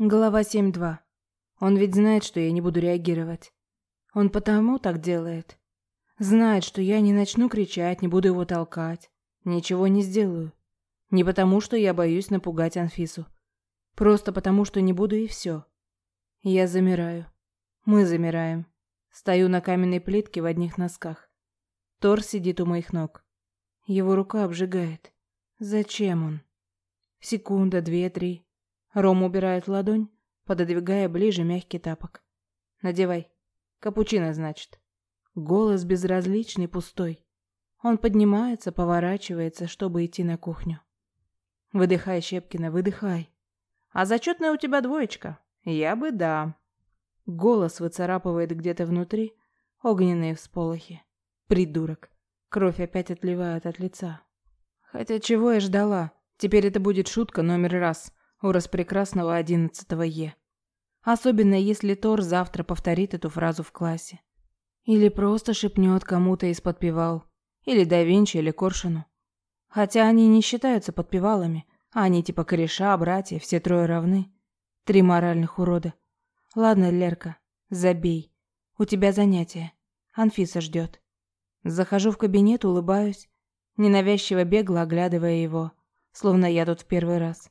Глава 7.2. Он ведь знает, что я не буду реагировать. Он потому так делает. Знает, что я не начну кричать, не буду его толкать. Ничего не сделаю. Не потому, что я боюсь напугать Анфису. Просто потому, что не буду и все. Я замираю. Мы замираем. Стою на каменной плитке в одних носках. Тор сидит у моих ног. Его рука обжигает. Зачем он? Секунда, две, три. Ром убирает ладонь, пододвигая ближе мягкий тапок. «Надевай. Капучино, значит». Голос безразличный, пустой. Он поднимается, поворачивается, чтобы идти на кухню. «Выдыхай, Щепкина, выдыхай». «А зачетная у тебя двоечка?» «Я бы да». Голос выцарапывает где-то внутри огненные всполохи. Придурок. Кровь опять отливает от лица. Хотя чего я ждала? Теперь это будет шутка номер раз у распрекрасного одиннадцатого Е. Особенно если Тор завтра повторит эту фразу в классе. Или просто шепнет кому-то из подпевал. Или да Винчи, или Коршуну. Хотя они не считаются подпевалами, они типа кореша, братья, все трое равны. Три моральных урода. Ладно, Лерка, забей. У тебя занятие. Анфиса ждет. Захожу в кабинет, улыбаюсь, ненавязчиво бегло оглядывая его, словно я тут в первый раз.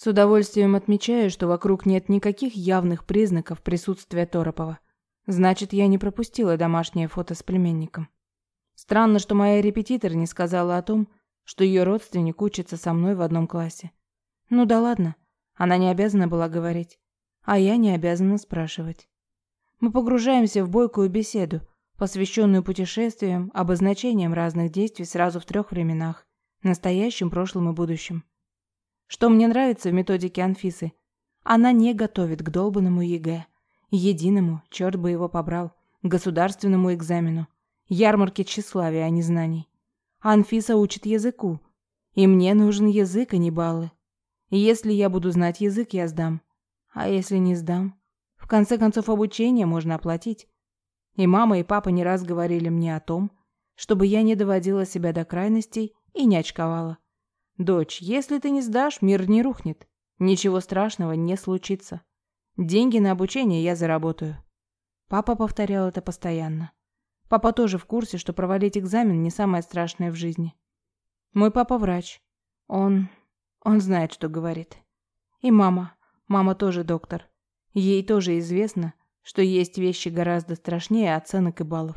С удовольствием отмечаю, что вокруг нет никаких явных признаков присутствия Торопова. Значит, я не пропустила домашнее фото с племенником. Странно, что моя репетитор не сказала о том, что ее родственник учится со мной в одном классе. Ну да ладно, она не обязана была говорить, а я не обязана спрашивать. Мы погружаемся в бойкую беседу, посвященную путешествиям, обозначениям разных действий сразу в трех временах – настоящем, прошлом и будущем. Что мне нравится в методике Анфисы? Она не готовит к долбанному ЕГЭ. Единому, черт бы его побрал, государственному экзамену. Ярмарке тщеславия, а не знаний. Анфиса учит языку. И мне нужен язык, а не баллы. если я буду знать язык, я сдам. А если не сдам? В конце концов, обучение можно оплатить. И мама, и папа не раз говорили мне о том, чтобы я не доводила себя до крайностей и не очковала. «Дочь, если ты не сдашь, мир не рухнет. Ничего страшного не случится. Деньги на обучение я заработаю». Папа повторял это постоянно. Папа тоже в курсе, что провалить экзамен не самое страшное в жизни. Мой папа врач. Он... он знает, что говорит. И мама. Мама тоже доктор. Ей тоже известно, что есть вещи гораздо страшнее оценок и баллов.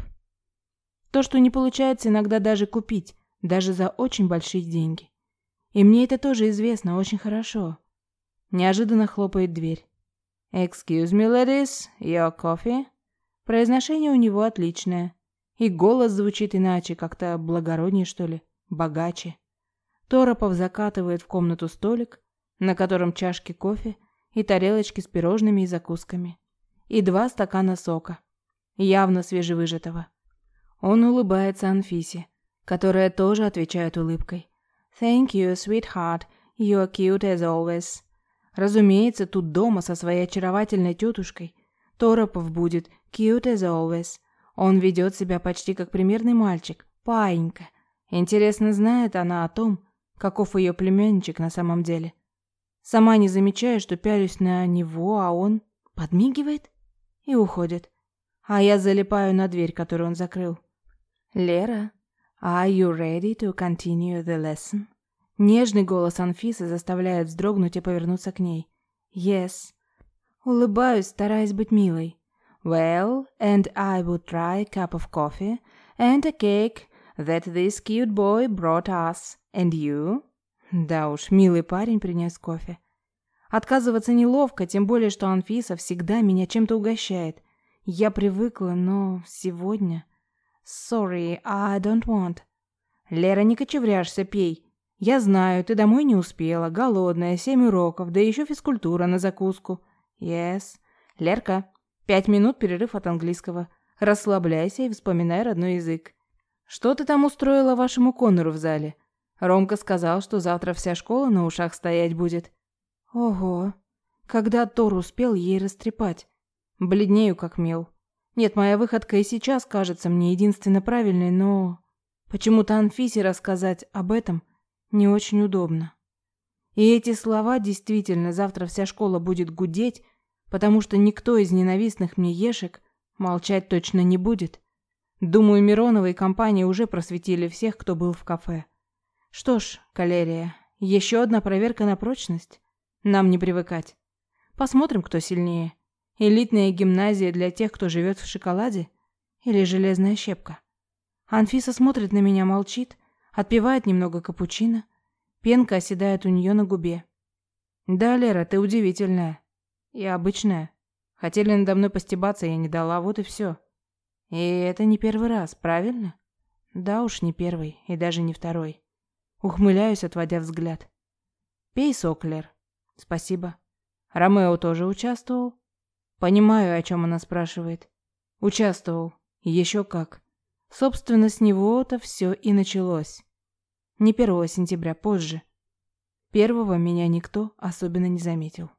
То, что не получается иногда даже купить, даже за очень большие деньги. И мне это тоже известно очень хорошо. Неожиданно хлопает дверь. «Excuse me, ladies, your coffee?» Произношение у него отличное. И голос звучит иначе, как-то благороднее, что ли, богаче. Торопов закатывает в комнату столик, на котором чашки кофе и тарелочки с пирожными и закусками. И два стакана сока, явно свежевыжатого. Он улыбается Анфисе, которая тоже отвечает улыбкой. Thank you, sweetheart. You're cute as always. Разумеется, тут дома со своей очаровательной тетушкой. Торопов будет cute as always. Он ведет себя почти как примерный мальчик, паинька. Интересно, знает она о том, каков ее племянничек на самом деле. Сама не замечая, что пялюсь на него, а он подмигивает и уходит. А я залипаю на дверь, которую он закрыл. «Лера, are you ready to continue the lesson?» Нежный голос Анфисы заставляет вздрогнуть и повернуться к ней. «Yes». Улыбаюсь, стараясь быть милой. «Well, and I would try a cup of coffee and a cake that this cute boy brought us. And you?» Да уж, милый парень принес кофе. Отказываться неловко, тем более, что Анфиса всегда меня чем-то угощает. Я привыкла, но сегодня... Sorry, I don't want. Лера, не кочевряжься, пей. «Я знаю, ты домой не успела, голодная, семь уроков, да еще физкультура на закуску». «Yes». «Лерка, пять минут перерыв от английского. Расслабляйся и вспоминай родной язык». «Что ты там устроила вашему Коннору в зале?» Ромка сказал, что завтра вся школа на ушах стоять будет. Ого, когда Тор успел ей растрепать. Бледнею как мел. Нет, моя выходка и сейчас кажется мне единственно правильной, но... Почему-то Анфисе рассказать об этом не очень удобно. И эти слова действительно завтра вся школа будет гудеть, потому что никто из ненавистных мне ешек молчать точно не будет. Думаю, Миронова и компания уже просветили всех, кто был в кафе. Что ж, Калерия, еще одна проверка на прочность. Нам не привыкать. Посмотрим, кто сильнее. Элитная гимназия для тех, кто живет в шоколаде? Или железная щепка? Анфиса смотрит на меня, молчит, отпивает немного капучино. Пенка оседает у нее на губе. Да, Лера, ты удивительная. И обычная. Хотели надо мной постебаться, я не дала, вот и все. И это не первый раз, правильно? Да уж, не первый, и даже не второй. Ухмыляюсь, отводя взгляд. Пей сок, Лер. Спасибо. Ромео тоже участвовал? Понимаю, о чем она спрашивает. Участвовал. Еще как. Собственно, с него-то все и началось. Не 1 сентября, позже. Первого меня никто особенно не заметил.